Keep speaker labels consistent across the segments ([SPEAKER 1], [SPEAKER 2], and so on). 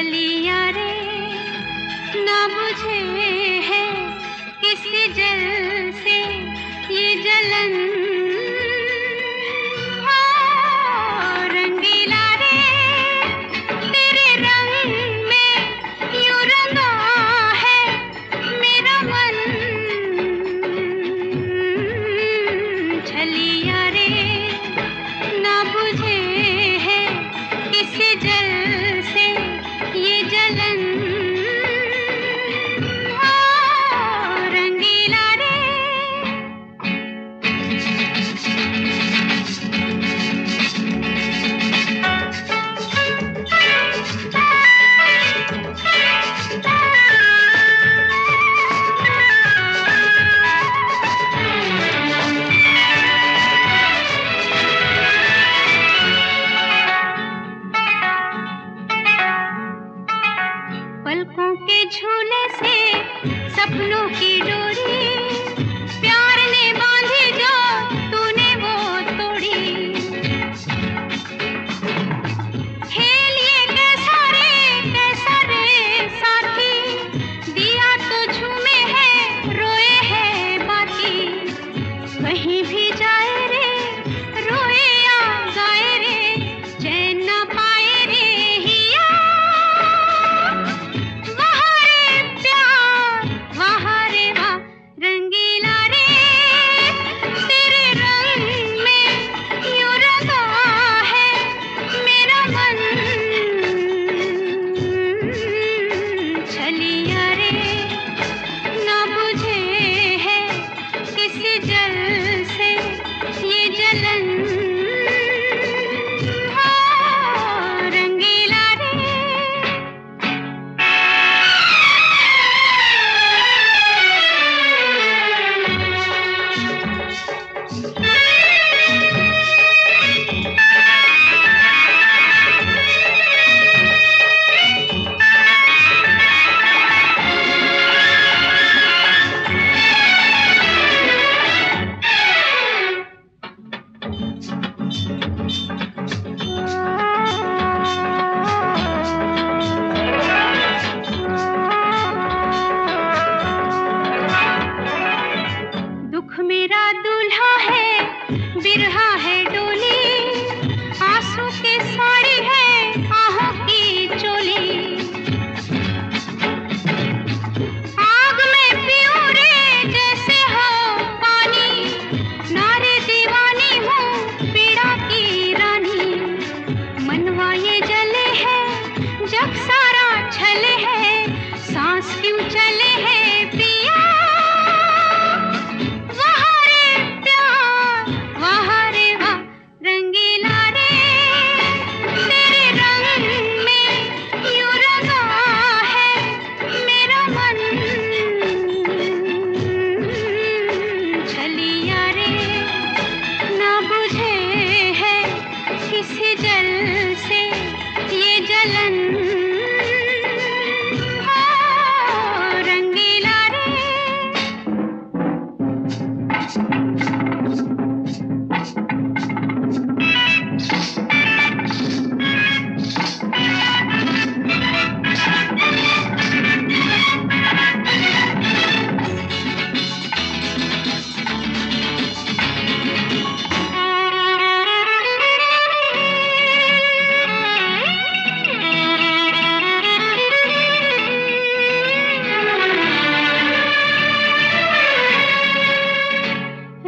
[SPEAKER 1] गलिया रे। ना मुझे है किस जल से ये जलन। के झूले से सपनों की डोर कहीं भी जा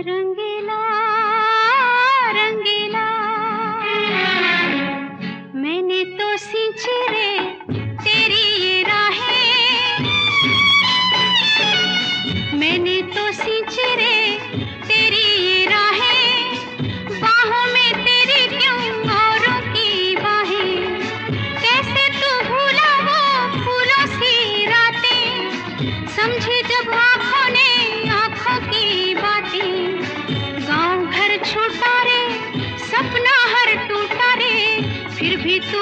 [SPEAKER 1] रंगीला रंगीला। मैंने तो सींच रे तेरी ये राहें। मैंने तो सींच रे फिर भी तू